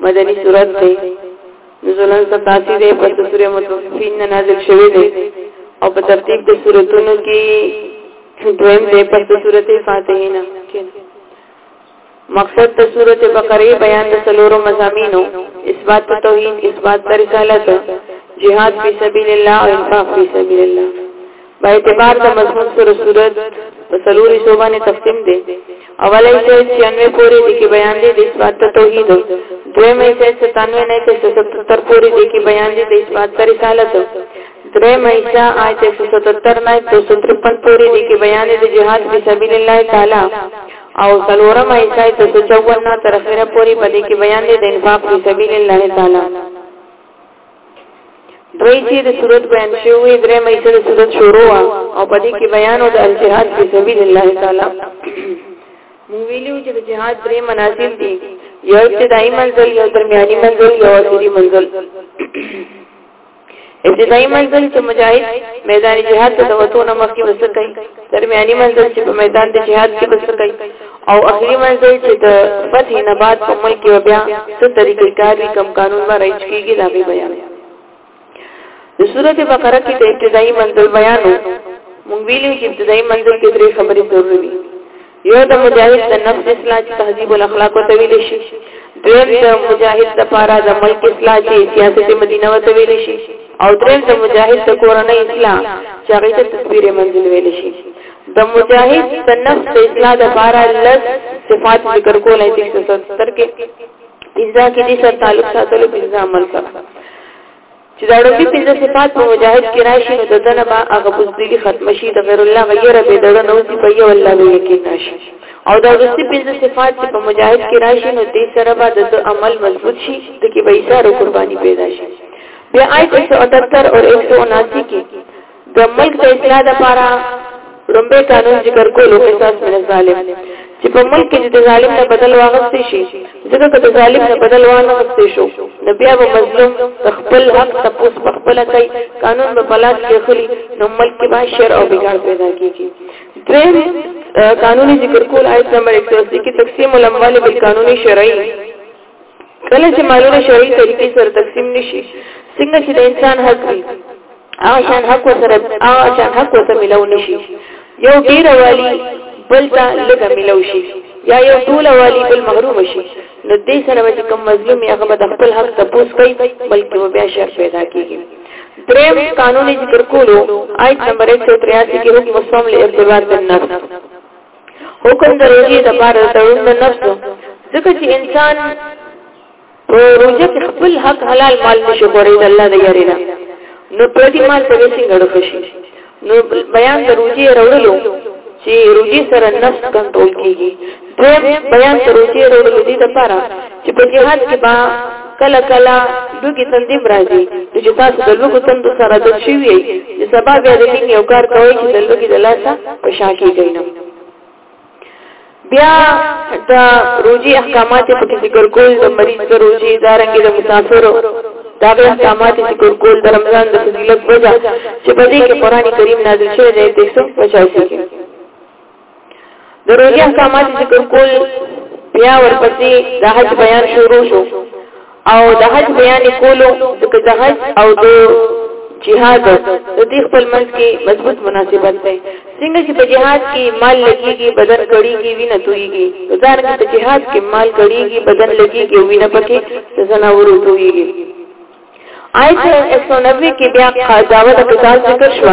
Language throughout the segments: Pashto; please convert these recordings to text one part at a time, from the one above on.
مدنی صورت دی نزولا ستاسی دی پس سور متوفین نازل شوی دی او په ترتیب د صورتونو کې دویم دی پس سورت فاتحین مقصد د سورت بقره بیان د سلورو مزامینو اثبات توحید اثبات رسالت جهاد فی سبیل الله او انفاق فی سبیل الله په اعتبار د مضمون سره صورت په سلوري شوبانه تقسیم دی اولای چې 96 پورې د کې بیان دي د اثبات توحید دویم یې چې 97 نه چې 77 پورې د کې بیان دي د اثبات رسالت دریم یې چې آیت 177 نه 253 پورې د کې بیان دي د جهاد په سبیل الله تعالی او سلورم یې چې 254 نه تر اخره پورې په دې کې بیان دي د انفاق په سبیل الله تعالی دوی چې د صورت بیان شوی درې مې سره صورت شروع وا او په دې کې بیان او د الجهاد په سبیل الله تعالی مونږ ویلو چې د جهاد درې مناسب دي یو ابتدایي منزل یو درمیاني منزل یو اخري منزل ابتدایي منزل چې مجاهد میدان جهاد ته وتو نه مخکې وسکای درمیاني منزل چې په میدان د جهاد کې وسکای او اخري منزل چې د فتح نه بعد په ملک کې بیا څه طریقې کار وي کم قانون به رایج کیږي دا به بیان د سورته بقره کې د ابتدایي منزل بیان مونږ ویلو چې ابتدایي منزل کې درې خبرې ضروري دي یو د مجاهد د نفس اصلاح چې تهذیب الاخلاق ته ویل شي دریم د مجاهد د پاره د ملک اصلاح چې سیاست مدینه ته ویل شي او دریم د مجاهد د کورنۍ اصلاح چې هغه ته تصویر منزل ویل شي د مجاهد د نفس د اصلاح لپاره لږ صفات ذکر کولای شي چې ستر کې اجزا کې دي سره تعلق ساتلو په عمل سره چې دا ډول پنځه صفات په مجاهد کې راشي نو دنه ما هغه بوزدګي ختم شي د غیر الله غیره به دړه نو چې په یو الله به یقین راشي او دا ورستي پنځه صفات چې په مجاهد کې راشي نو دې سره به د عمل مضبوط شي د کې به ایثار او قرباني پیدا شي بیا آیت 178 او 179 کې د ملک د اصلاح لپاره لومبه قانون ذکر کولو قصاص من الظالم چې په ملک کې د ظالم نه بدل واغستې شي ځکه که د ظالم نه بدل واغستې شو نو بیا به مظلوم خپل حق تپوس په خپل کوي قانون په پلاس کې خلی نو ملک کې به شر او بګاړ پیدا کیږي دویم قانوني ذکر کول آیت نمبر 180 کې تقسیم الاموال بالقانوني شرعي کله چې مالونه شرعي طریقې سره تقسیم نشي څنګه چې د انسان حق وي هغه شان حق سره هغه شان حق سره ملو نشي یو ډیر والی بل ته لګه ملو شي یا یو ټول والی بل محروم شي نو دې سره چې کوم مظلوم یا هغه د خپل حق تپوس کوي بلکې و بیا شر پیدا کیږي دریم قانوني ذکر کولو آیت نمبر 183 کې حکم مسلم له ارتباط بالنفس حکم د روزي د بار تړون د نفس ځکه چې انسان په روزه کې خپل حق حلال مال نشو خوري د الله د یاري نه نو پردي مال ته وسې غړو خشي نو بیان د روزي وروړلو چې روزي سره نفس کنټرول کیږي دویم بیان د روزي وروړلو دي د پاره چې په جهاد کې با کله کله لوګي تندې راځي چې تاسو د لوګو تند سره د شي وي چې سبا بیا د یو کار کوي چې د لوګي د لاسه په شاکې کینم بیا د روزي احکامات په کې ذکر کول د مریض د روزي دارنګ د مسافرو دا غي احکامات ذکر کول د رمضان د فضیلت وجه چې په دې کې قران کریم نازل شوی دی 385 کې د روزي احکامات ذکر کول بیا ورپسې د حج بیان شروع شو او د حج بیان کولو ځکه د حج او د جهاد د دې خپل منځ کې مضبوط مناسبت دی څنګه چې په جهاد کې مال لګيږي بدن کړيږي وینه تويږي ځان کې په جهاد کې مال کړيږي بدن لګيږي وینه پکې زناورو تويږي آیت 190 کې بیا قضاوت قتال ذکر شو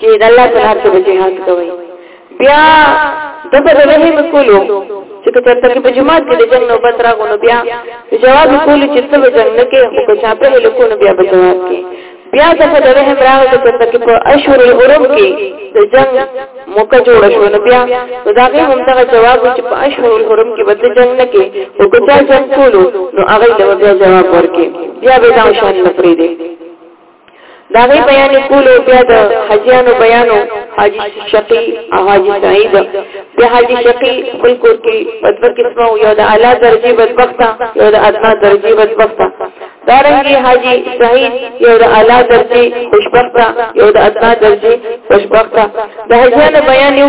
چې د الله په لار کې به جهاد کوي بیا د په دغه وکولو چې کله ترکه په جماعت کې د جنگ نو پت راغونو بیا جواب کولو چې څه به جنگ نه کې خو که چا په لکونو بیا به جواب کې بیا د په دغه راغو چې ترکه په اشهر الغرب کې د جنگ موقع جوړ شو نو بیا نو دا غي هم دغه جواب چې په اشهر الحرم کې بده جنگ نه کې او کچا جنگ کولو نو هغه له بیا جواب ورکې بیا به دا شان نفرې دي دا غي بیان کولو بیا د حاجیانو بیانو حاجی شقی او حاجی سعید د حاجی شقی خپل کور کې بدبخت قسمه یو د اعلی درجه بدبخت یو د ادنا درجه بدبخت دا رنګي حاجی سعید یو د اعلی درجه خوشبخت یو د ادنا درجه خوشبخت د حاجیانو بیان یو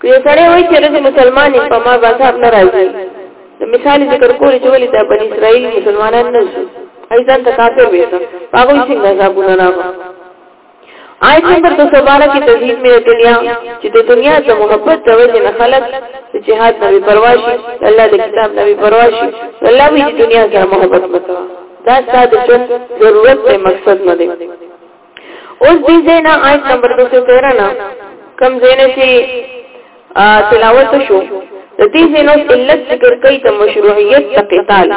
که یو سړی وایي چې زه مسلمان یم په ما به عذاب نه راځي نو مثال ذکر کولی چې ولې دا بني اسرائیل مسلمانان نه شو هغوی ځان ته کافر ویسته په هغوی څنګه عذابونه راغله آیت نمبر 212 کې تزهید مې دنیا چې د دنیا د محبت د وجې نه خلک د جهاد نه پروا شي الله د کتاب نه پروا شي الله وی دنیا سره محبت وکړه دا ستاسو ژوند ضرورت ته مقصد نه دی اوس دې زینا آیت نمبر 213 نه کم زینه چې تلاوت شو د دې زینو علت ذکر کوي د مشروعیت د قتال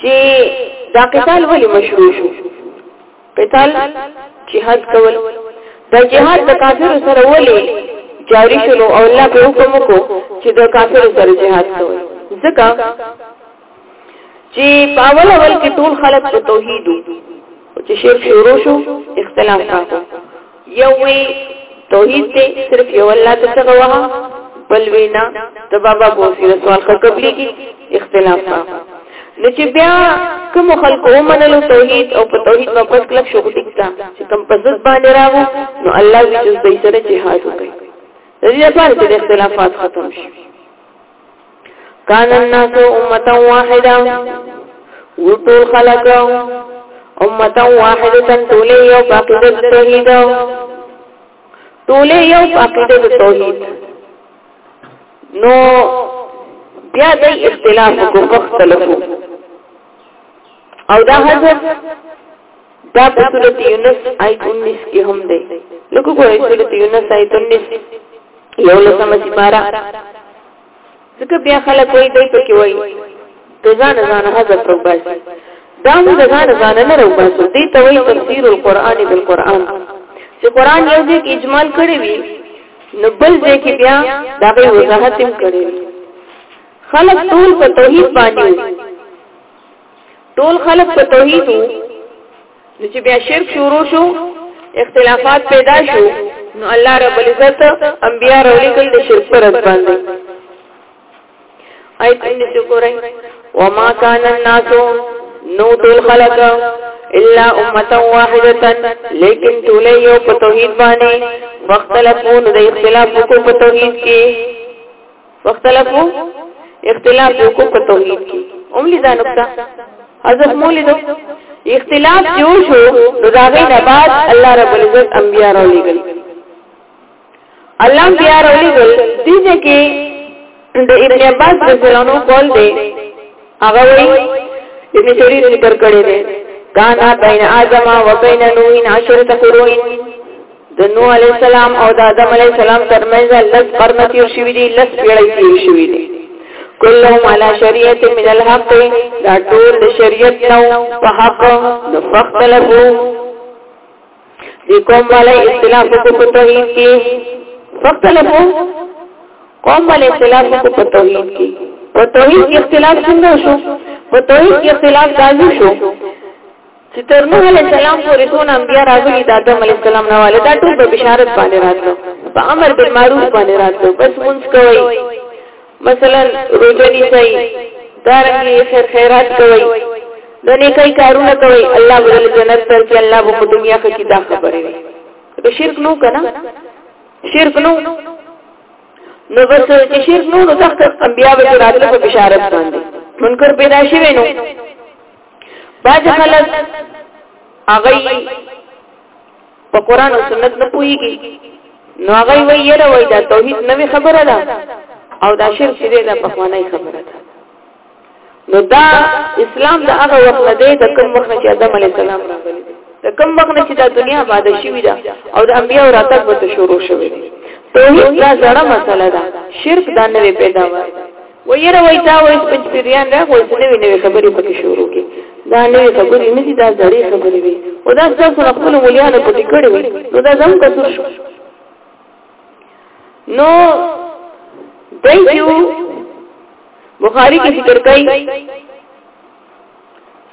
چې دا قتال ولی مشروع شو قتال جهاد کول د جهاد د کافر سره ولی جاری شلو او الله په حکم کو چې د کافر سره جهاد کول ځکه چې پاول اول کې ټول خلک په توحید چې شرک شروع شو اختلاف راغو یو وی توحید ته صرف یو الله ته څنګه وها بل وینا ته بابا بوسی سوال قبلی کی اختلاف راغو نو چې بیا کوم خلکو ومنلو توحید او په توحید په پس کلک شو ټیکتا چې کوم په ځد باندې راغو نو الله وی چې دوی سره جهاد وکړي دې لپاره چې اختلافات ختم شي کان الناس امتا واحدا وطول خلق امتا واحدا طولی یو باقیده توحید طولی یو باقیده توحید نو بیا د اختلاف کو مختلفو او دا حضرت دا په سورۃ یونس آیت 19 کې هم دی لکه ګورئ سورۃ یونس آیت 19 یو لسمه سپاره ځکه بیا خلک وایي دی پکې وایي د ځان ځان حذف روباسي دا موږ د ځان ځان نه روباسو دې ته وایي تفسیر القرآن بالقرآن چې قرآن یو ځای کې اجمال کړی وي نو بل ځای کې بیا دا به وضاحت هم کړی خلک ټول په توحید باندې ټول خلک په توحید نو چې بیا شرک شروع شو اختلافات پیدا شو نو الله رب العزت انبیا راولي کول د شرک پر باندې آیت دې وګورئ وما كان الناس نو ټول خلق الا امه واحده لیکن ټول یو په توحید باندې وختلفون د اختلاف کو په توحید کې واختلافو اختلاف یو کو په توحید کې هم لیدا نقطه حذف مو لیدو اختلاف جو شو نو دا غي نه بعد الله رب العزت انبیا را لېګل الله انبیا را لېګل دې چې د ابن عباس رضی الله عنه قول دی هغه وی ابن جریر ذکر کړی دی کانا بین آدم و بین نوین عشرت قرون د نو علی السلام او د آدم علی السلام ترمنځ لس قرن تیر شوی دی لس پیړۍ تیر شوی دی كلهم على شريعه من الحق دا ټول شریعت نو په حق نو فختلفو دی قوم والا اختلاف کو په توحید کې فقلب قوم والا اختلاف کو په توحید کې په توحید کې اختلاف څنګه شو په توحید کې اختلاف دالو شو چې تر نوح علی السلام پورې ټول انبیا راغلي د آدم علی السلام نه والي دا ټول په بشارت باندې راتلو په امر بالمعروف باندې راتلو بس مونږ کوي مثلا روژه نیسئ، دارنګې خیر خیرات کوئ، د نیکۍ کارونه کوئ، الله به درله جنت درکړي، الله به په دنیا ښه کړي، دا خبرې وي. که شرک نه و که نه، شرک نه و، نو بس چې شرک نه و نو سخت انبیا به راتله په بشارت باندې منکر پیدا شوی نو بعضې خلک هغوی په قران او سنت نه پويږي نو هغه وی یره وای دا توحید نوې خبره ده او دا شرک چې ده په خوانای خبره ده نو دا اسلام د هغه وخت نه دی د کوم وخت چې آدم علی السلام راغلی د کوم وخت نه چې دا دنیا باندې شوې ده او د انبیانو راتګ به شروع شوه توحید دا زړه مسله ده شرک دا نوې پیدا وای و یره وای دا وای سپنج پیریان راغ وای نوې نوې خبرې پکې شروع کې دا نوې خبرې نه دي دا زړې خبرې وي او دا تاسو خپل مليانو پټې کړې وي نو دا زم کسر شو نو دایو بخاری کې ذکر کوي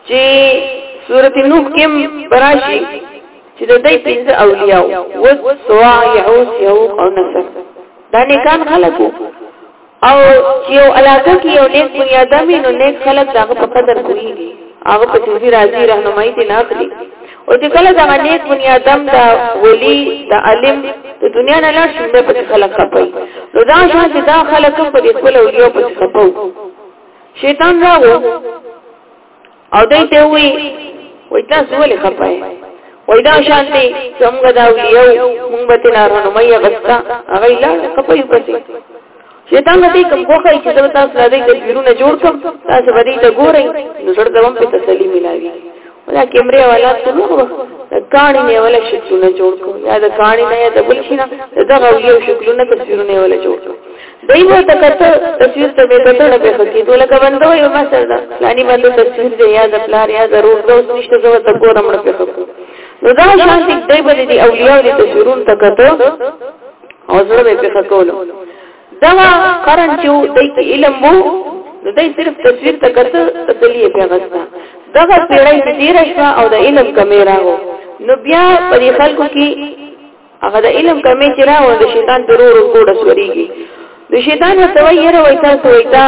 چې سورت نوح کې براشي چې د دې پنځه اولیاء او سوا یعوس یو او نصر دا نه کان خلقو او چې یو علاقه کې یو نیک بنیادمي نو نیک خلک دغه په قدر کوي هغه په دې راځي راهنمایي دي نه اخلي او چې کله دا نیک بنیادم دا ولی دا علم د دنیا نه لاړ شي په خلک خپي نو دا شان چې دا خلک په دې خپل اولیاء په خپو شیطان راغو او دای ته وی وای تاسو ولې خپای وای دا شانتي څنګه دا ویو مونږ به تینا رونمای غستا هغه لا خپای پسې شیطان دې کوم خوخه چې تاسو لا دې تدبیرونه جوړ کړم تاسو به دې ته ګورئ نو سره دوام په تسلی ملاوي ولا کیمرې والا څه نو کاڼي نه ولا شکلونه جوړ کو یا د کاڼي نه یا د بل شي نه دا غوړي او شکلونه تصویرونه ولا جوړ کو دای وو ته کته تصویر ته به کته نه به خکی دوله کا بندو یو ما سره دا لانی باندې تصویر دی یا د پلار یا ضرور دا اوس نشته زو ته ګورم نه به خکو نو دا شان دې دای باندې دی اولیاء دې تصویرونه ته کته او زړه به خکولو دغه قرن چې دای کې علم وو نو دای صرف تصویر ته کته تسلیه پیغستا دغه پیړۍ کې ډیر شوه او د علم کمی راغو نو بیا په دې خلکو کې هغه د علم کمی چې راو د شیطان د رور کوډ سوريږي د شیطان ته وایي یره وای تاسو وای دا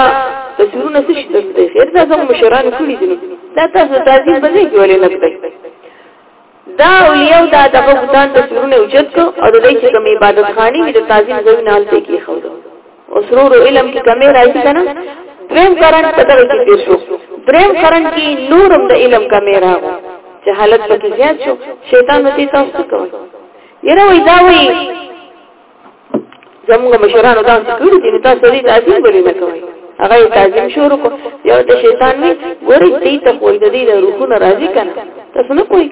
تصویرونه څه شي ته خیر دا زموږ مشران کړی دي دا تاسو تازي بځې کې ولې نه دا اولیاء او دا دغه بوتان تصویرونه اوچت کو او د دې چې کوم عبادت خانی وي د تعظیم ځای نه هلته کې خو او سرور علم کې کمې راځي کنه دریم قرن په دغه کې تیر شو دریم قرن کې نورم د علم کمې راغو چې حالت پکې زیات شو شیطان وتی تاسو کوي یره وای دا وای زموږ مشرانو دا کړی دي تاسو دې تعظیم ولې نه کوئ هغه تعظیم شروع کو یو د شیطان وی ګورې دې ته خو د دې روحونه راضي کنه تاسو نه کوی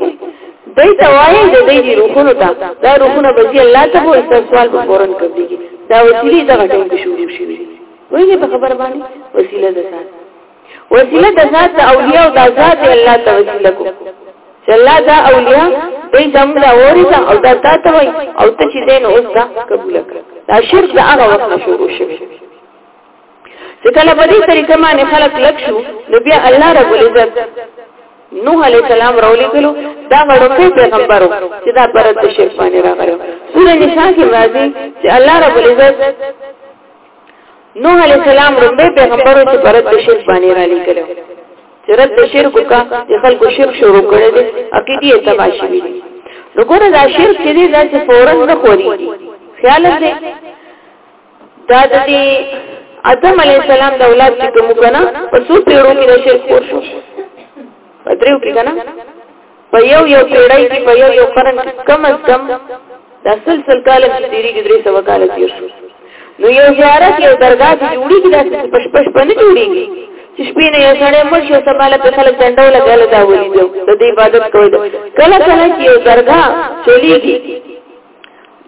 دای ته وایي د دې روحونو ته دا روحونه به الله ته وایي سوال به فورن کوي دا وسیله دغه ټیم کې شروع شي وایي په خبر باندې وسیله ده وسیله د ذات د اولیاء او د ذات الله ته وسیله کو چې الله دا اولیاء دې زم دا ورته او دا تا ته وای او ته چې دین اوس دا قبول کړ دا شرک دا هغه وخت شروع شوی چې کله په دې طریقه باندې خلک لک شو نو بیا الله رب العزت نوح علیہ السلام راولی کلو دا غړوکی پیغمبرو چې دا پرد شرک باندې راغلو سورہ نساء کې راځي چې الله رب العزت نوح علیہ السلام لومبه پیغمبر چې برت د شرک باندې را لګلو چې رد د شرک کا د خلکو شرک شروع کړي دي عقیدی تباشي وي نو ګوره دا شرک چې دی دا چې فورن نه خوري خیال دې دا د دې ادم علی السلام د اولاد چې کوم کنه په څو پیړو کې د شرک کور شو پدریو کې کنه په یو یو پیړۍ کې په یو یو قرن کې کم از کم دا سلسل کاله چې تیریږي درې سوه کاله تیر شو نو یو زیارت یو درګاه چې جوړیږي داسې په شپه شپه نه جوړیږي چې شپې نه یو سړی مړ شي سبا له خلک ډنډو لګاله دا ولي دو د دې عبادت کوي کله کله چې یو درګاه چلیږي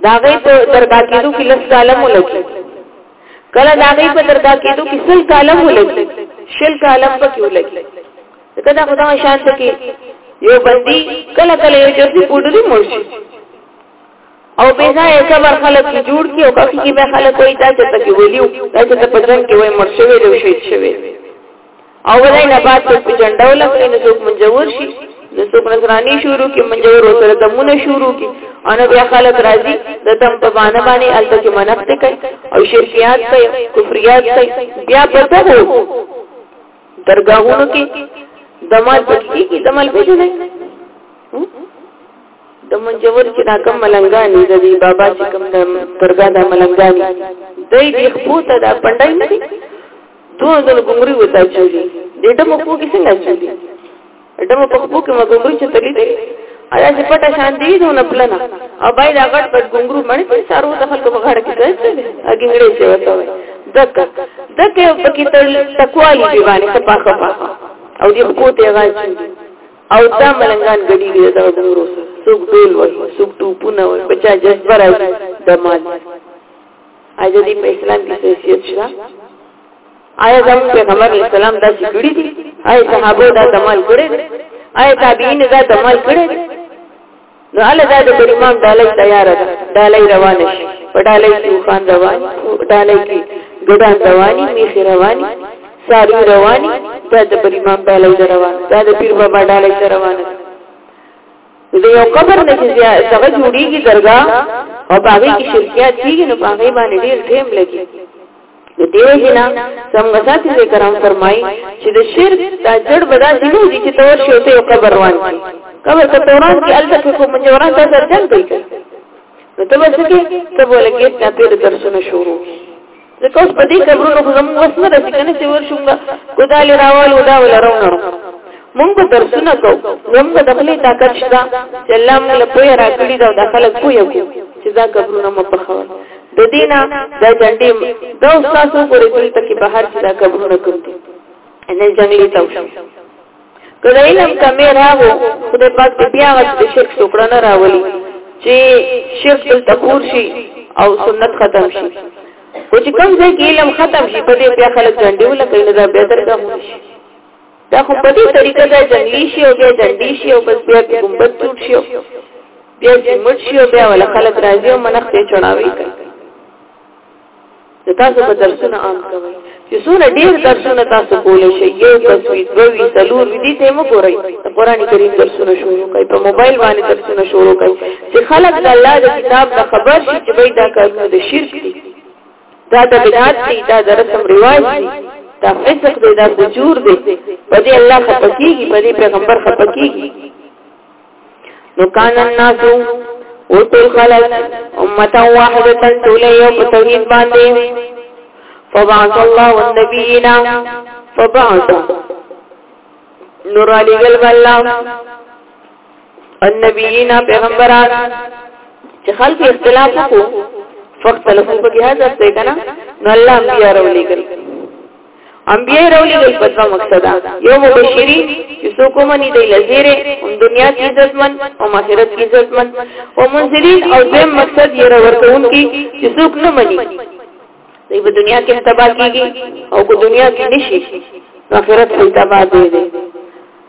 دا غي په درګاه کېدو کې لس کاله مو لګي کله دا غي په درګاه کېدو کې سل کاله مو لګي شل کاله پکې ولګي ځکه دا خدای شان ته کې یو بندي کله کله یو چرته پوډري مرشي او به ځای صبر خلک کی جوړ کی او کافي کی به خلک وای دا چې تکي ویلو دا چې په ځان کې وای مرشي ویل او شهید شوی او ولای نه بعد په جنډو لکه نه څوک منجور شي نو څوک نصرانی شروع کی منجور او سره دمونه شروع کی ان بیا خلک راځي د تم په باندې باندې الته کې منښت کوي او شرکیات کوي کفریات کوي بیا پته وو درګاهونو کې دمال پکېږي دمال پېژنې د منجور چې دا کم ملنګانی د دې بابا چې کم د درګا د ملنګانی دای دې خپو ته دا پندای نه دي دوه ځل ګمري وتا چولي دې ته مو کو کې څنګه چولي دمو په خپو کې مګوګل چې تللی دی ایا چې پټه شان دی نو نه پلنه او باید هغه پټ ګنګرو باندې په سارو د خلکو په غړ کې ځي هغه هړې چې وته وي دک دک یو پکې تر تکوالی دی باندې صفه خفه او دې خپو ته راځي او دا ملنګان غړي دی دا ګنګرو څوک ډول وي څوک ټوپونه وي بچا جذبه راځي د مال اجازه په اسلام کې حیثیت شته آیا زم پیغمبر اسلام دا چې کړی دي آیا صحابه دا کمال کړی دي آیا تابعین دا کمال کړی دي نو الله دا د امام ډالۍ تیار ده ډالۍ روان شي په ډالۍ کې خان روان ډالۍ کې ګډان رواني میخ رواني ساری رواني دا د امام ډالۍ روان دا د پیر بابا ډالۍ روان ده د یو قبر نه چې څنګه جوړیږي درګه او باغې کې شرکیات کیږي نو باغې باندې ډیر ټیم لګي د دیو جنا څنګه ساتي ذکر هم فرمایي چې د شرک د جړ بدا شنو دي چې تور شي ته قبر روان شي قبر ته توران کې الته کې کوم جوران ته سرجن کوي نو ته بس کې ته بوله کې ته پیر درسونه شروع ځکه اوس په دې قبرونو خو زموږ وس نه رسي کنه چې ورشومګه ګدالې راوال ودا ول راونو مونږ به درسونه کو مونږ به دخلي طاقت شته چې الله موږ له پوهه راکړي دا دخل پوهه کو چې دا قبرونه مو په خبره د دینه د جنډې د اوساسو پورې ټول تکي بهر چې دا قبرونه کوم دي ان جنگلي تاو شو کله علم کمې راغو خدای پاک دې بیا غت د شرک ټوکړه نه راولي چې شرک تل تکور شي او سنت ختم شي او چې کوم ځای کې علم ختم شي په دې بیا خلک جنډې ولکې نه دا به درګه شي دا خو په دې طریقه دا جنگلی شي او بیا جنډی شي او بس بیا ګمبت جوړ شي بیا جمټ شي او بیا ول خلک راځي او منخ ته چړاوي کوي تاسو په درسونه عام کوي چې څونه ډیر درسونه تاسو کولای شئ یو تصویر دوی تلور دي ته مو ګورئ قرآن کریم درسونه شروع کوي په موبایل باندې درسونه شروع کوي چې خلک د الله د کتاب د خبر شي چې دا کارونه د شرک دي دا د بدعت دی دا د رسم رواج دی دا فسق دی دا فجور دی په دې الله خپکیږي په دې پیغمبر خپکیږي نو کان الناس او ټول خلق امته واحده ټول یو په توحید باندې فبعث الله والنبيين فبعث نور علی گل والله النبیین پیغمبران چې خلک اختلاف وکړو فقط له په کې حاضر دی کنه نو الله انبیاء راولېګل انبیاء راولېګل په څه مقصد یو مبشری چې څوک منی دی لزیره هم دنیا کې عزتمن او آخرت کې عزتمن او منزلین او دیم مقصد یې راورتون کې چې څوک نه منی دی په دنیا کې تباہ کیږي او کو دنیا کې نشي آخرت کې تباہ دی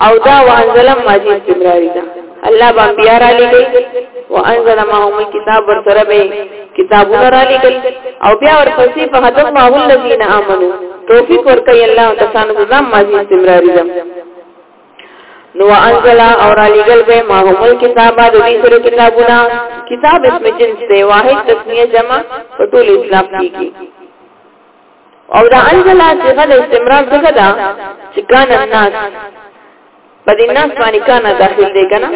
او دا وانزل ماضی استمراری ده الله با بیا را لګي وانزل معهم الكتاب ورسره به کتابونه را لګي او بیا ورپسې په هدف ما الذين امنوا توفیق ورکړي الله تاسو ته ځم ماضی استمراری ده نو انزل او را لګل به ما هم الكتاب د دې سره کتابونه کتاب اسم جنس دی واحد تسمیه جمع په ټول اسلام کې او دا انزل صيغه د استمرار څخه ده چې کان الناس په دې ناس باندې کان داخل دی کنه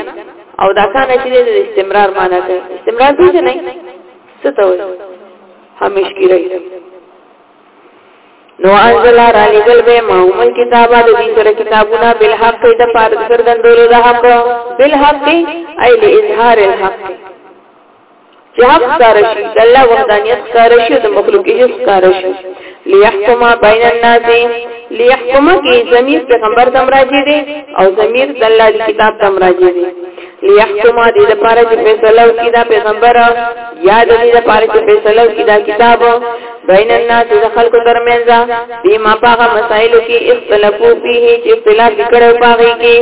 او دا کان چې د استمرار معنی ده استمرار دې نه څه ته وایي همیش کی رہی نو انزل را لګل به معمول کتابه د دې سره کتابونه بل حق د پاره څرګندولو د حق بل حق ای له اظهار الحق چې حق ښکار شي د الله وحدانیت ښکار شي او د مخلوق یې ښکار شي ليحكم بين الناس ليحكم کې ضمیر پیغمبر تم راځي دي او ضمیر د الله دی کتاب تم راځي دي ليحكم دې لپاره چې فیصله وکړي دا پیغمبر یا دې لپاره چې فیصله وکړي دا کتاب بین الناس د خلکو ترمنځ دې ما پاغه مسائل کې اختلافو فيه چې اختلاف کړو پاغي کې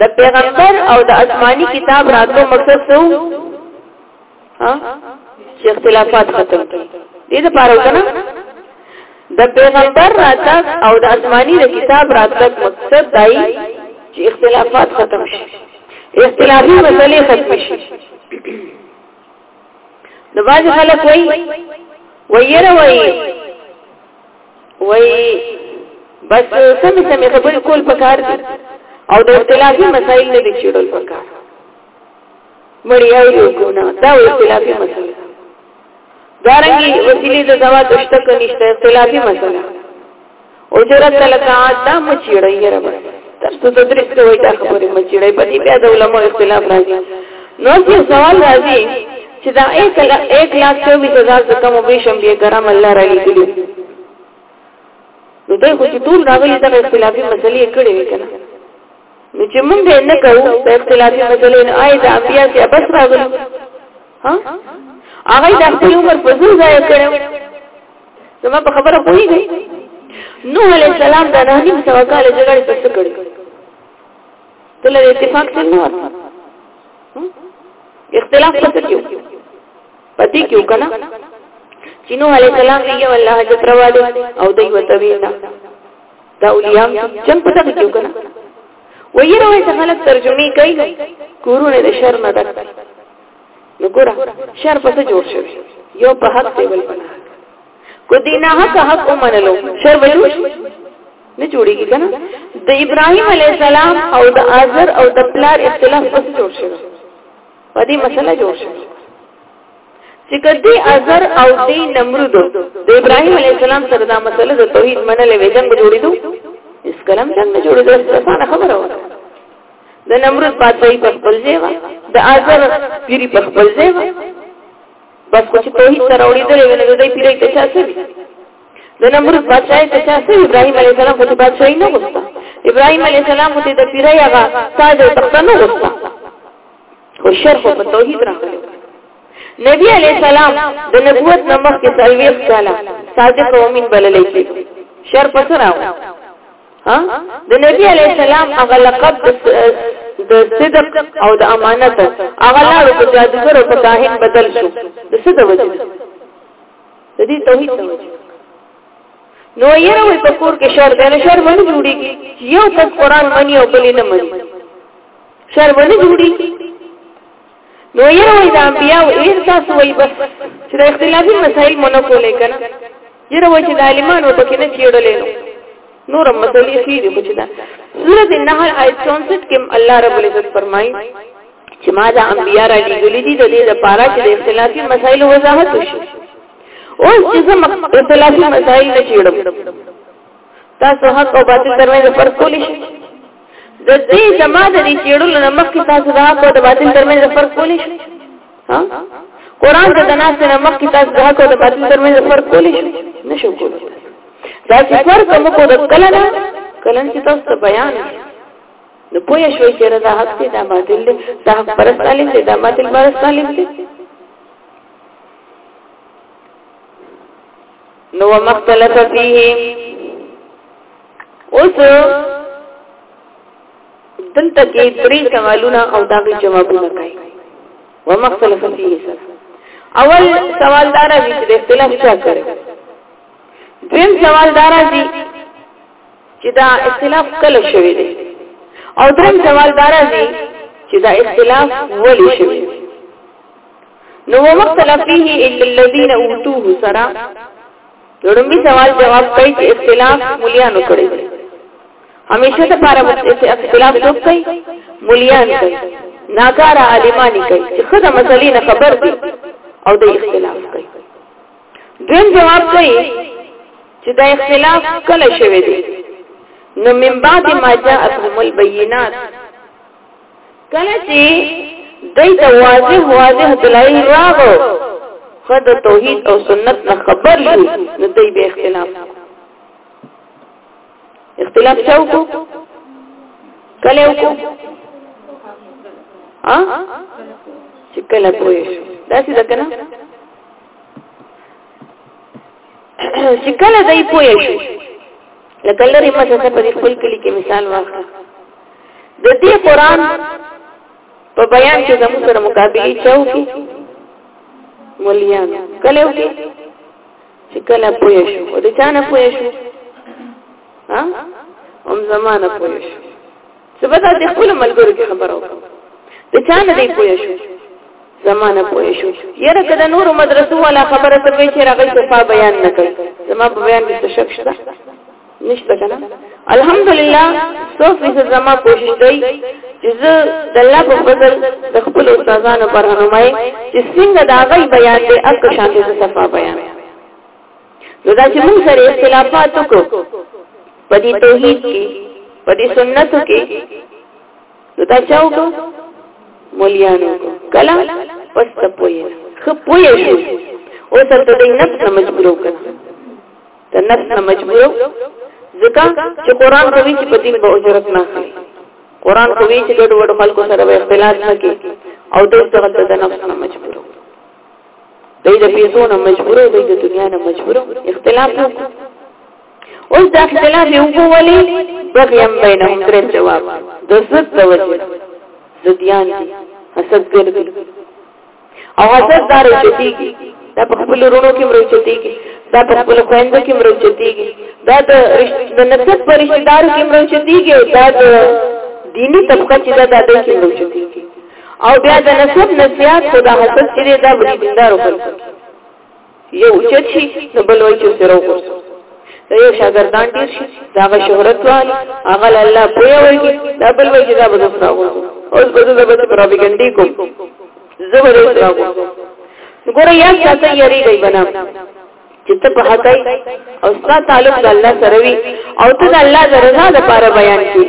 د پیغمبر او د آسماني کتاب راتلو مقصد څه وو ها چې اختلافات ختم کړي دې لپاره وکنه د پیغمبر راتګ او د آسماني د کتاب راتګ مقصد دی چې اختلافات ختم شي اختلافي مسلې ختم شي د باج خلک وای ویره وای وای بس سم سم خبرې کول پکار دي او د اختلافي مسایل نه دي چیرول پکار مړی او یو ګونه دا اختلافي مسایل دارنګي وسیلې د دوا دشته کې نشته اختلافي مسایل او جرأت تلقات دا مچیړی یې رب تاسو ته درې څه وایي دا خبرې مچیړی په دې بیا د علماء اختلاف راځي نو چې سوال راځي چې دا ايک لاک چوبيس هزار څه کم و بيش انبياء کرام الله را ليګلو نو دوی خو چې ټول راغلي دغه اختلافي مسلې کړې وي کنه نو چې موږ یې نه کوو د اختلافي مسلې نه آی د انبیا چې بس راغلو ها هغه د خپل عمر په زور ځای کړو زما په خبره پوهیږي نوح علیہ السلام د نه نیم سوا کال جګړې پس کړې تل اتفاق څنګه ورته اختلاف پته کیو پتی کیو کنه چې نو علی سلام یې والله حضرت روا دي او دوی وته وینا دا اولیاء چل پته کیو کنه وایي راوي ته غلط ترجمه کوي کورونه د شر نه ډک نو ګوره شر پسې جوړ شوی یو په حق دی بل په حق کو دینه حق حق ومنلو شر وجوش نه جوړیږي کنه د ابراهيم عليه السلام او د آزر او د پلار اختلاف اوس جوړ شو په دې مسله جوړ شو چې کدی آزر او دې نمرود د ابراهيم عليه السلام سره دا مسله د توحید منلې وې جنگ جوړیدو اس کلم جنگ جوړیدو ستاسو خبره وره د نمرود پاتې په خپل ځای و د آزر پیری په خپل ځای و بس کوم توحید سره وړي درې ونه دوی پیری ته چا سره د نمرود بادشاہي ته چا سوي ابراهيم عليه السلام خو د بادشاہي نه غوښته ابراهيم عليه السلام خو د پیرای هغه تاج او تخت نه غوښته خو شرف په توحید راغلی نبی عليه السلام د نبوت نمخ کې سلويخ کاله صادق او امين بللی شي شرف سره راو ها د نبی عليه السلام هغه لقب د صدق او د امانت هغه لارو په جادوګر او په کاهن بدل شو د صدق وجه د دې توحید توجیه نو یې راوي په کور کې شر دی نه شر باندې جوړیږي یو کس قران باندې او بل نه مني شر باندې جوړیږي نو یې راوي د انبیا او احساس وای بس چې اختلافي مسائل مونږ کولای کنه یې راوي چې د عالمانو په کې نه چیړلې نو نور مسلې خېری بچدا سورۃ النحل آیت 64 کې الله رب العزت فرمایي چې ما دا انبیا را لګولې دي د دې لپاره چې د اختلافي مسایلو وضاحت وشي اوس چې زه اختلافي مسایل نه چیړم تاسو حق او باطل ترمنځ فرق کولی شئ د دې زما د دې چیړلو نه مخکې تاسو دا په د باطل ترمنځ فرق کولی شئ ها قران ته د ناس نه مخکې تاسو دا په د باطل ترمنځ فرق کولی شئ نشو کولی دا چې فرق موږ د کله نه کله چې تاسو بیان شي نو پوه شوي چې دا حق دی دا باطل دی دا حق پرست عالم دی دا باطل پرست عالم دی نو مختلف فيه اوس دلته کې درې سوالونه او داغي جوابونه کوي ومختلف فيه سره اول سوال دارا دي چې اختلاف چا کړي دویم سوال دارا دي چې دا اختلاف کله شوی دی او دوم سوال دا راځي چې دا اختلاف ولې شوی دی نو ومختلف فيه الا الذين اوتوه سرا لړمبي سوال جواب کوي چې اختلاف مليانو کړی دی همیشه د پاره اختلاف څوک کوي مليان کوي ناکاره عالمانی کوي چې خدای مسلې نه خبر دي او د اختلاف کوي دویم جواب دی چې دا اختلاف کله شوی دی نو من بعد ما جاءتهم البينات کله چې دای ته واضح واضح دلایل راغو خد توحید او سنت نه خبر شو نو دای به اختلاف اختلاف شو کو کله وکړو ا چې کله پوه شو دا څه ده کنه چې کله دای پوه شو لکه لري مزه ته په خپل کلی کې مثال واخله د دې قران په بیان کې زموږ سره مقابله چاو کې مليان کله وکي چې کله پوه شو او د چا نه پوه شو ها هم زمانه پوه شو سبدا د خپل ملګرو کې خبرو وکړو د چا نه دی پوه شو زمانه پوه شو یره کله نور مدرسو ولا خبره ته وی چې راغی صفه بیان نه کوي زما په بیان کې شک شته نشته کنه الحمدلله 100% زما کوشش دی چې زه د الله په فضل د خپل استادانو پر هنمای چې څنګه دا غي بیان دی اکه شانته صفه بیان نو دا چې موږ سره اختلافات وکړو په دې توحید کې په دې سنت کې نو دا چا وکړو مولیانو کله پس ته پوهه خو پوهه شو او سره ته دې نفس نه مجبور وکړه ته نفس نه مجبور ځکه چې قران کوي چې په دین به اجرت نه اخلي قران کوي چې ګډ وډ خلکو سره اختلاف نه کوي او دوی څنګه ته د نفس نه مجبور دای د پیسو نه مجبور دی د دنیا نه مجبور اختلاف اوس دا اختلاف یو کولی بغیم بینهم درم جواب د زد د وجه زدیان دي حسد ګرځي او حسد دار چتیږي دا په خپل ورونو کې مرو چتیږي دا په خپل خويندو کې مرو چتیږي دا د رشتہ نسب پر رشتہ دار کې مرو چتیږي دا د دینی طبقه چې دا د دې کې مرو چتیږي او بیا د نسب نسیات خو دا حسد چې دی دا بلی دیندارو خلق یو اوچت شي نو بل وایي چې سره وکړو دا یو شاګردان ډیر شي دا غ شهرت والی هغه الله پوهه ورګي دا بل وایي چې دا به څه راغلو اوس به زه به پروپاګاندا کوم زه به راغلو ګوره یا تاسو یې ری گئی بنا چې ته په حقای او ستاسو تعلق د الله سره وي او ته د الله د رضا لپاره بیان کړي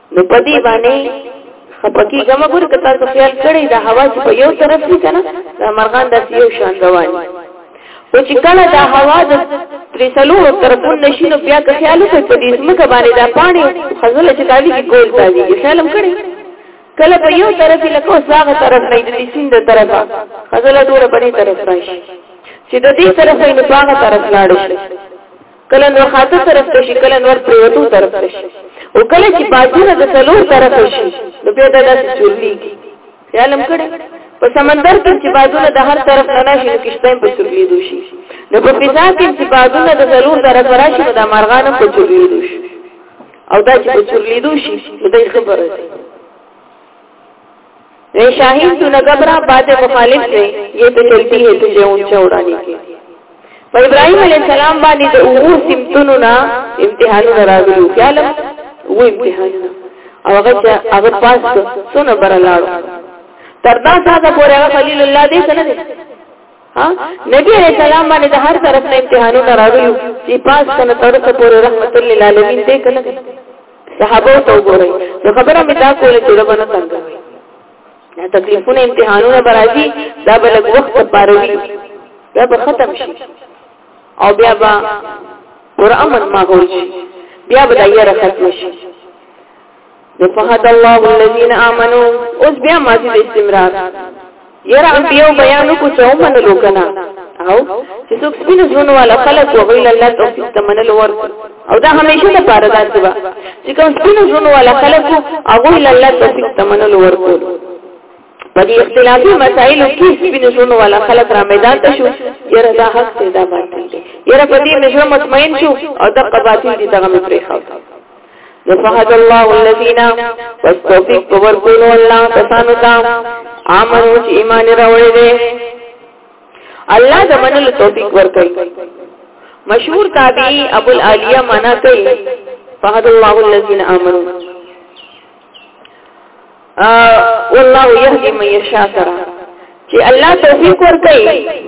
نو په دې باندې خپکی ګمه ګور کتا ته خیال کړی دا هوا چې په یو طرف دی کنه دا مرغان د یو شان روان او چې کله دا هوا د تریسلو طرفون نشینو بیا که خیال وکړي په دې سمکه باندې دا پانی خزل چې تاوی کې ګول تاوی کې خیالم کړی کله په یو طرف لکه ساغه طرف نه دی سیند طرفه خزل ټول په دې طرف راشي چې د دې طرفه نه پاغه طرف لاړ شي کله نور خاطر طرف ته شي کله نور پریوتو طرف ته شي او کله چې بادونه د څلور طرف شي نو بیا دا داسې چورلیږي خیال هم کړی په سمندر کې چې بادونه د هر طرف نه راشي نو کشته په چورلیدو شي نو په فضا کې چې بادونه د څلور طرف راشي نو د مرغان په چورلیدو شي او دا چې په چورلیدو شي نو د خبره ده اے شاہین تو نہ گھبرا بات مخالف نے یہ تو چلتی ہے تجھے اونچا اڑانے کی په ابراهيم عليه السلام باندې د اوو سمتونو نه امتحانونه راغلي او کالم و امتحانونه او هغه چې هغه پاس څونه برلاړو تر دا ساده پورې هغه خلیل الله دې څنګه دې ها نبی عليه السلام باندې د هر طرف نه امتحانونه راغلي چې پاس کنه تر څه پورې رحمت للعالمین دې کنه صحابه ته وګورئ نو خبره مې دا کوله چې ربانه څنګه وي دا تکلیفونه امتحانونه برازي دا به لږ وخت لپاره وي دا به ختم شي او بیا به پر امن ماحول شي بیا به دا یره ختم شي نو فهد الله الذين امنوا اوس بیا ماضي د استمرار یاره انبیاء بیان وکړو چې ومنلو که نه او چې څوک سپینو زړونو والا خلک و هغوی له الله توفیق ته منلو ورکړو او دا همیشه دپاره داسې وه چې کوم سپینو زړونو والا خلک و هغوی له الله توفیق ته منلو ورکړو په دې اختلافي مسایلو کې سپینو زړونو والا خلک را میدان ته شو یاره دا حق دی دا باطل دی یاره په دې مې زړه مطمئن شو او دغه باطل دي دغه مې پرېښود يشهد الله الذين واستوفيق ورکول الله کسانو ته امنو چې ایمان راوړي دي الله د منلو توفیق ورکړي مشهور تابعی ابو العالیه معنا کوي فهد الله الذين امنوا والله يهدي من يشاء چې الله توفیق ورکړي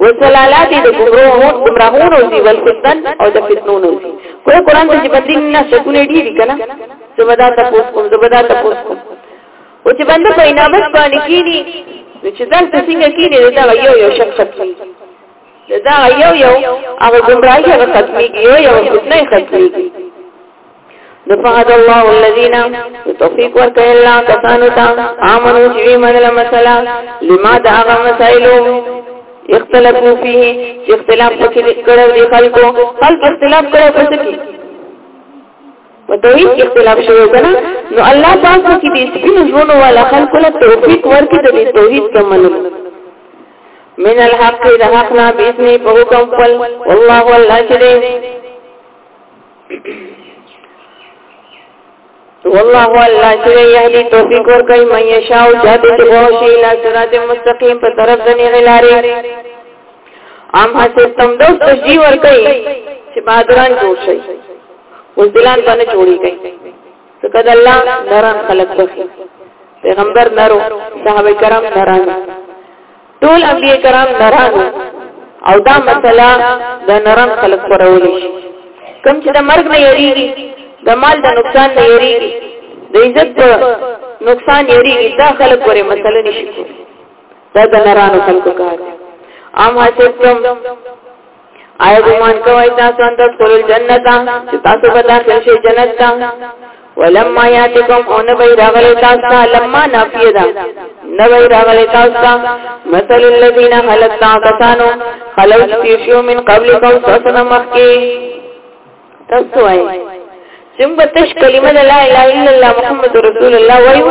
وسلالا دې د ګمرو هون ګمراهونو دي ول فتن او د فتنونو دي کوم قران ته چې بدلی نه شکونه دي کنه زبدا تاسو کوم زبدا تاسو کوم او چې باندې په انامت باندې کینی نو چې ځان ته څنګه کینی دا یو یو شک ختمي دا یو یو هغه ګمراهي هغه ختمي یو یو فتنه ختمي دفعت الله الذين توفيق ورکړ الله کسانو ته امنو چې منل مسله لما دا هغه مسائلو اختلافو فيه چې اختلاف پکې کړو دي خلکو خلک اختلاف کړو پس کې په توحید کې اختلاف شوی کنه نو الله پاک کې دې سپینو ژوند والا خلکو له توفیق ورکړي د توحید کمنو من الحق د حقنا باذن په حکم خپل والله والله چې والله الله چې يهدي توفيق ور کوي مې يشاء او جهاد چې بوشي لا صراط مستقيم په طرف د نه غلاري عام حسب تم دوست تشجیع ور کوي چې بادران جوړ شي اوس دلان باندې جوړي کوي څکه د الله نران خلق بخي پیغمبر نرو صحابه کرام نران ټول انبیاء کرام نرانو او دا مسله د نران خلق پرولې شي کم چې د مرګ نه یریږي د مال د نقصان نه یریږي د عزت په نقصان یریږي دا خلق پرې مسله نشي کوي دا د نرانو خلق کار عام حسب کوم آیا ګمان کوي تاسو ان تدخل الجنه چې تاسو به داخل شئ جنت ته ولما یاتکم اون بی راغلی تاستا لما نافیه دا نبی راغلی تاستا مثل الذین خلقتا کسانو خلوش تیشیو من قبل کو سسن مخی تاسو آئی چنگ بتش کلمه لا الہ الا اللہ محمد رسول اللہ ویو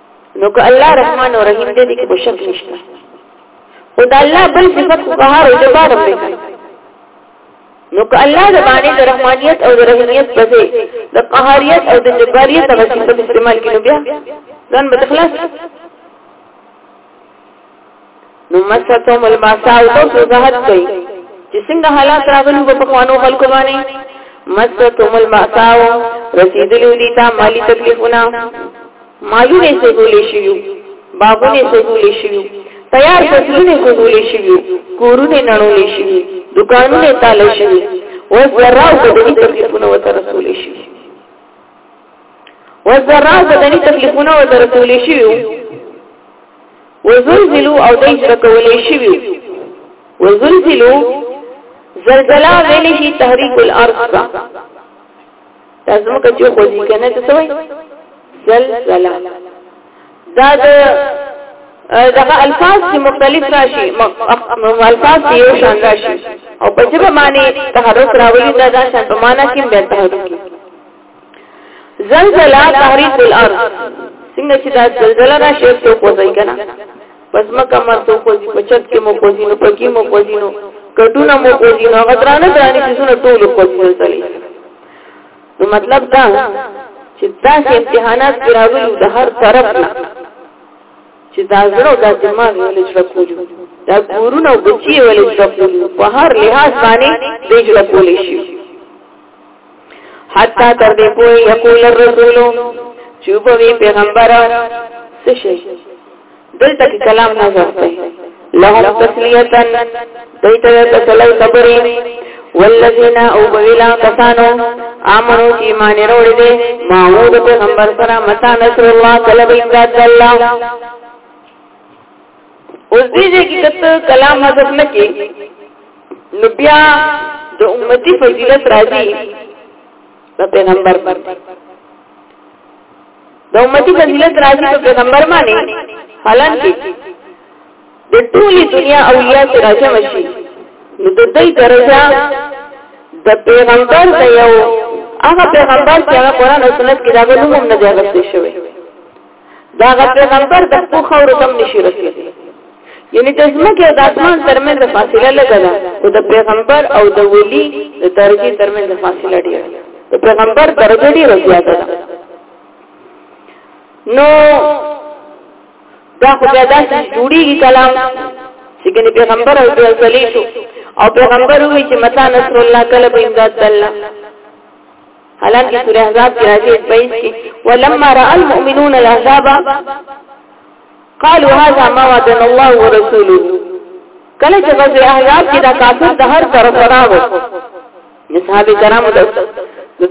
نو که الله رحمان او رحیم دې کې بشک نشته او دا الله بل صفت کو قهار او جبار هم دی نو که الله د باندې د رحمانیت او د رحیمیت په ځای د قهاریت او د جباریت په صفت استعمال کړي بیا ځان به تخلاص نو مستهم الباساء او تاسو زهد کوي چې څنګه حالات راغلي په خوانو خلکو باندې مستهم الباساء رسیدلی دي تا مالی تکلیفونه مالونه سګولې شي باغونه سګولې شي تیار فصلونه سګولې شي کورونه نړولې شي دکانونه تاله شي و زراو د دې تکلیفونه وته رسولې شي وزرا بدني تکلیفونه او درتولې شي وزلزلو او دای ځکولې شي وزلزلو زلزلہ ویل شي تحریک الارض دا تاسو که چې خو ځی کنه څه وای زلزلہ دا د دغه الفاظ چې مختلف راشي الفاظ چې یو شان راشي او په جبه معنی تحرک راولي دا د شان په معنی کې به تحرک زلزلہ تحریک الارض څنګه چې دا زلزلہ راشي ته کوځي کنه پس مکه مر ته کوځي پچت کې مو کوځي نو پکی مو کوځي نو کټونه مو کوځي نو غدرانه درانه چې څونه ټول کوځي زلزلې نو مطلب دا چې تاسو امتحانات کې راغلي د هر طرف نه چې دا زړه او دا دماغ ولې شکولو دا کورونه او بچي ولې شکولو په هر لحاظ باندې دې جوړ کولې شي حتا تر دې پوری یقول الرسول چوبوي پیغمبر څه شي دلته کې کلام نه ځته لهم تسلیتا دیت تسلی صبری والذین او بویلا کسانو آمنو چی ایمان روڑ دے معود پیغمبر سره متا نصر الله طلب امداد الله اوس دې دې کې کته کلام حذف نه کې نو بیا د امتی فضیلت راځي د پیغمبر باندې د امتی فضیلت راځي د پیغمبر باندې حالانکه د ټولي دنیا اولیاء ته راځم شي نو د دې درجه د پیغمبر د یو هغه پیغمبر چې هغه قرآن او سنت کې دا نوم نه دی غوښتل شوی دا غ پیغمبر د خپل خور تم نشي رسیدي یعنی د زمکه او د اسمان ترمنځ فاصله لګا ده او د پیغمبر او د ولی د درجه ترمنځ فاصله ډیره ده د پیغمبر درجه ډیره زیاته ده نو دا خو بیا داسې جوړیږي کلام چې ګنې پیغمبر او ځلې شو او پیغمبر وی چې متا نصر الله کله به امداد الله حالانکه سورہ احزاب کې راځي 22 کې ولما را المؤمنون الاحزاب قالوا هذا ما وعدنا الله ورسوله کله چې غزوه احزاب کې دا کافر د هر طرف راغو صحابه کرامو د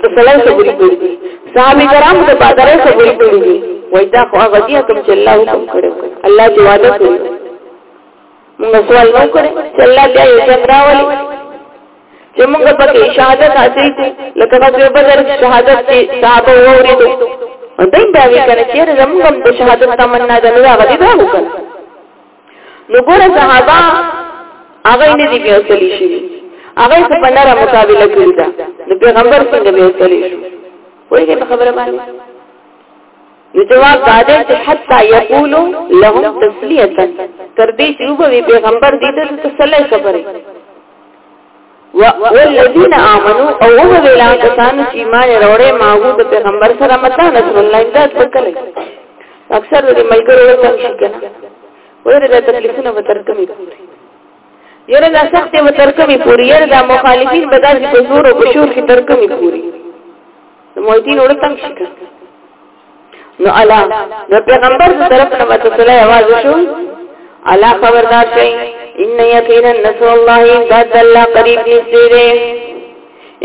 تسلل خبرې کړې دي صحابه کرامو د بادرې خبرې کړې دي وای دا خو هغه دي کوم چې الله حکم کړو الله چې وعده کړو موږ سوال وکړو چې الله دې یې څنګه راولي چې موږ په کې شهادت حاصل کړو لکه غزوه بدر کې شهادت کې صحابه ووریدو دین دا وی کنه چې زموږ هم د شهادت تمنا ده نو هغه دې دا وکړه نو ګوره صحابه هغه نه دي بیا وصلی شي هغه څه په نره مقابله کړی دا نو پیغمبر څنګه بیا وصلی شو وایي په خبره باندې نو جواب دا دی چې حتا یقولو لهم تسلیه تر دې چې وګوي پیغمبر دې ته تسلی خبره والذین آمنو او هغه ویلا کسانو چې ایمان وروړي ماغو د پیغمبر سره متا نصر الله امداد وکړي اکثر د ملګرو ورته شي کنه ورته د تکلیفونه وتر کمی یره دا سخت وتر کمی پوری یره دا مخالفین بداسي په زور او په شور کې تر کمی پوری مویدین ورته شي کنه نو الله د پیغمبر په طرف نه وته سره आवाज شو الله خبردار شي ان یقینا نصر الله امداد الله قریب نږدې دی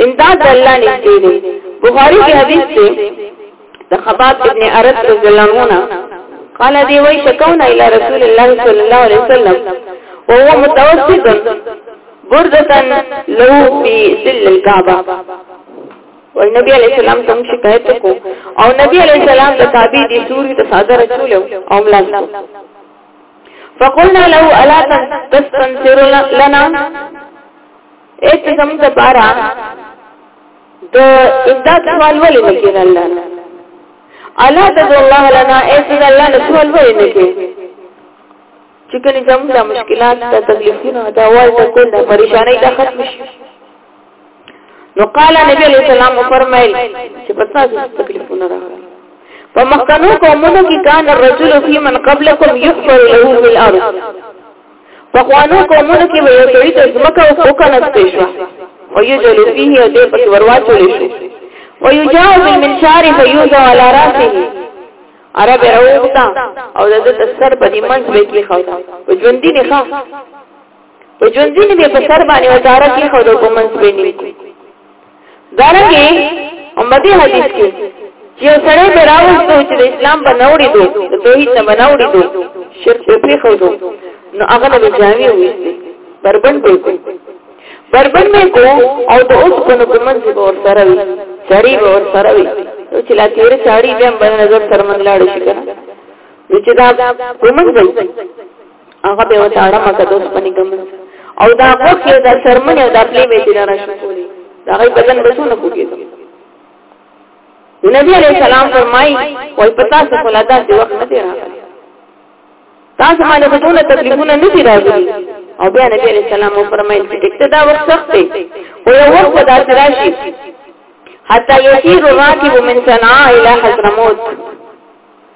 امداد الله نږدې دی بخاری کې حدیث دی د خباب ابن ارد رضی الله عنه قال دی وای شکونا الى رسول الله صلی الله علیه وسلم وهو متوسط بردتن لو فی ذل الكعبه ور نبی علیہ السلام تم شکایت کو او نبی علیہ السلام د کعبه دی سوري ته صادره چولو او ملاس فقلنا له الا تستنصر لنا ایت زم د بارا د امداد سوال ولې نکین الله الا تدعو الله لنا ایت الله نه سوال ولې نکین چې کله زم د مشکلات د تکلیفونو دا وایي ته کومه پریشانای د ختم شي نو قال نبی علیہ السلام فرمایل چې پتا څه تکلیفونه راغلي په مخکنو قومونو کې کان الرجل فی من قبلکم یحفر له فی الارض په خوانو قومونو کې ویو سړي ته ځمکه او کوکه نسته شو او یو جلو فيه او دې په وروا چولې شو او یو جاو بالمنشار فیوزا علی راسه عرب راوتا او د سر په دې منځ کې خوتا په ژوند دي نه په ژوندۍ نبی په سر باندې او تاره کې خود او کومن سپېنی دارنګي امدی حدیث کې چې یو سړی به راوستو چې د اسلام په نوړې دو د توحید نه بنوړې دو شرک په پری خو دو نو هغه به جامي وېستي بربند به کو بربند به کو او د اوس په نو کومن څه ور سره وي چری ور سره وي چې لا تیر چاری بیا باندې نظر سرمن لاړ شي کنه چې دا کومن دی هغه به وتاړه مګه د اوسپنې ګم او دا غوښه دا شرمنه او دا پلې به دې نه شو کولی دا غي بدن بسونه کوي نبی علیہ السلام فرمای وای پتا څه کولا دا چې وخت نه دی راغلی تاسو باندې ټول تکلیفونه نه دي راغلي او بیا نبی علیہ السلام فرمایل چې ټیک دا وخت سخت دی او یو وخت دا راشي حتی یسیر راکب من صنعاء الى حضرموت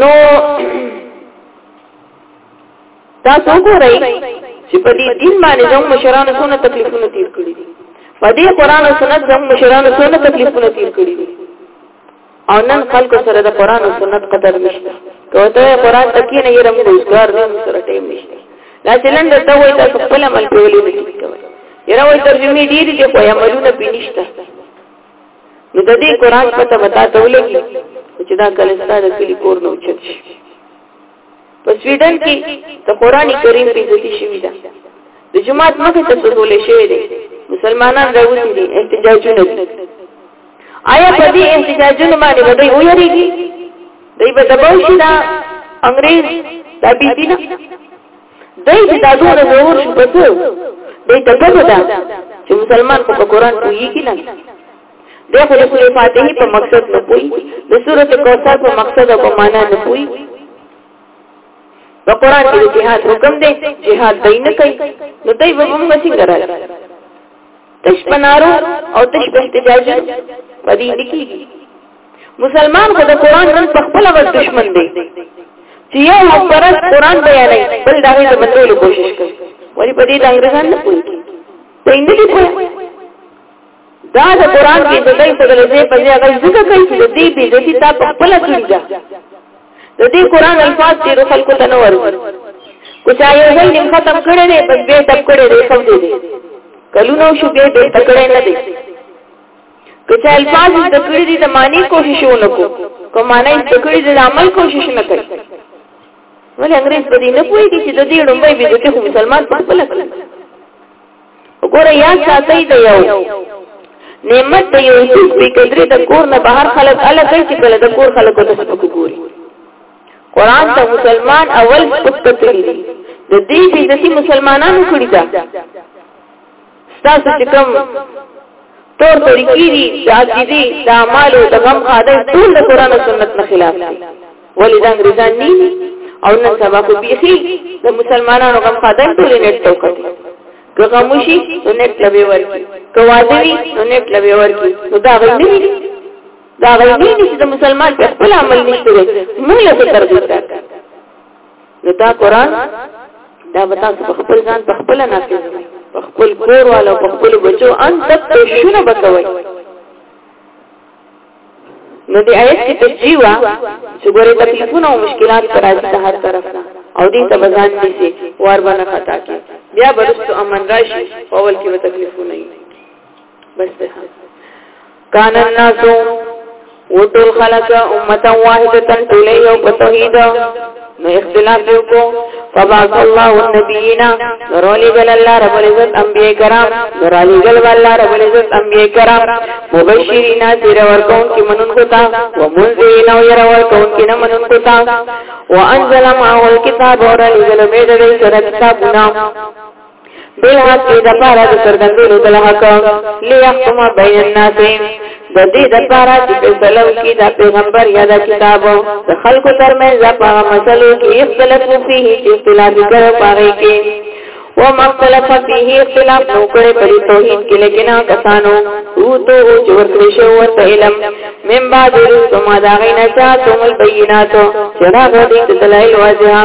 نو تاسو وګورئ چې په دې دین باندې زموږ مشرانو څونه تکلیفونه تیر کړی دي په دې قران او سنت زموږ مشرانو څونه تکلیفونه تیر کړی دي او نن خلکو سره د قران او سنت قدر نشته کوته قران تکي نه یې رم روزګار نه سره ټیم نشته دا چې نن ته وایي تاسو خپل عمل پیولې نه کیږي یره وایي ترجمه ډیری دي خو عملونه پینشته نو د دې قران په ته وتا ته ولګي چې دا کله ستاره کلی کور نو چت شي په سویډن کې د قران کریم په عزتي شوی دا د جماعت مخه ته سوزول شوی دی مسلمانان راوځي دي احتجاجونه دي آیا په دې احتجاجونو باندې به دوی ویریږي دوی به دباو شي دا انګريز دا بي دي نه دای چې دا دونه نور شو بس دای ته ګمه ده چې مسلمان په قرآن پوهیږي نه د خپل سورې فاتحه په مقصد نه پوي د سورې کوثر په مقصد او په معنا نه پوي په قرآن کې جهاد حکم دی جهاد دای نه کوي نو دای به موږ څنګه راځي تش پنارو او تش په احتجاج په دې لیکي مسلمان خو د قران نن په خپل ور دشمن دی چې یو پرس قران بیانوي بل دا یې بدلولو کوشش کوي ولی په دې د انګريزان نه پوي په انګلیسي پوي دا د قران کې د دې په لږه په دې هغه ځکه کوي چې دې به دې تا په خپل کړی دا د دې قران الفاظ ډیر خلکو ته نه ورو کو چا یو ځل نیم ختم کړي نه بس به تب کړي دې سم دې کلونو شو به به تکړه نه دي که چا الفاظ د کړي دي د معنی کوشش ونکو که معنی د کړي د عمل کوشش نه کوي ولې انګريز په دې نه پوهیږي چې د دې ډومبۍ به دې خو مسلمان په خپل کړ وګوره یا ساتي دی یو نعمت د یو څوک په قدرې د کور نه بهر خلک الګ کوي چې کله د کور خلکو ته سپک ګوري قران ته مسلمان اول سپک کتلی دی د دې چې د مسلمانانو کړی دا ستاسو چې کوم تور طریقې دي د عقیدې د اعمالو د غم خاده ټول د قران او سنت نه خلاف دي ولې دا انګریزان نه او نن سبا کو بیخي د مسلمانانو غم خاده ټول نه ټوکې که غموشي نو نت لبي ورکی که واده وي نو نت لبي ورکی نو دا غي نه دي دا غي نه دي چې مسلمان په خپل عمل نشته موږ له تربیت نو دا قران دا به تاسو په خپل ځان په خپل نافذ وي په خپل کور والو په خپل بچو ان تک ته شونه بکوي نو دې آیت کې ترجیح وا چې ګوره تکلیفونه او مشکلات پر راځي د هر طرف نه او دې ته بزان دي سي وار باندې خطا کې بیا برستو امن راشي اول کې تکلیفونه نه بس بس کان الناس وټول خلق امه واحده ټول یو په توحید نو اختلاف یو کو فبعث الله النبیین رول جل الله رب العزت انبیاء کرام رول جل الله رب العزت انبیاء کرام مبشرین سیر ورکون کی منن کوتا و منذرین او ير ورکون کی نه منن کوتا وانزل معه الكتاب اور لجل مید دې سره کتابونه بالحق دې د پاره د څرګندولو د حق ليحكم بين الناس د دې د پاره چې په سلام کې د پیغمبر یا د کتاب د خلکو ترمنځ په مسلو کې اختلاف فيه چې اختلاف کړو پاره کې و مختلف فيه اختلاف نو کړي په توحید کې لیکن کسانو او ته او چې ورته شو ورته علم من بعد رسما دا غینا چا تمل بیناتو چرا غوډي دلایل واضحه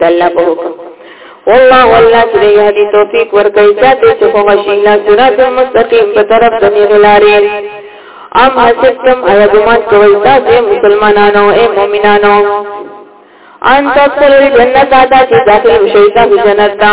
د الله په حکم والله والله چې یهدي توفیق ورکړي چاته چې په مشینا صراط مستقیم په طرف د نیغلارې ام حسبتم ایا ګمان کوئ تاسو مسلمانانو اے مؤمنانو ان تدخل الجنه دا چې داخل شئ تاسو جنت ته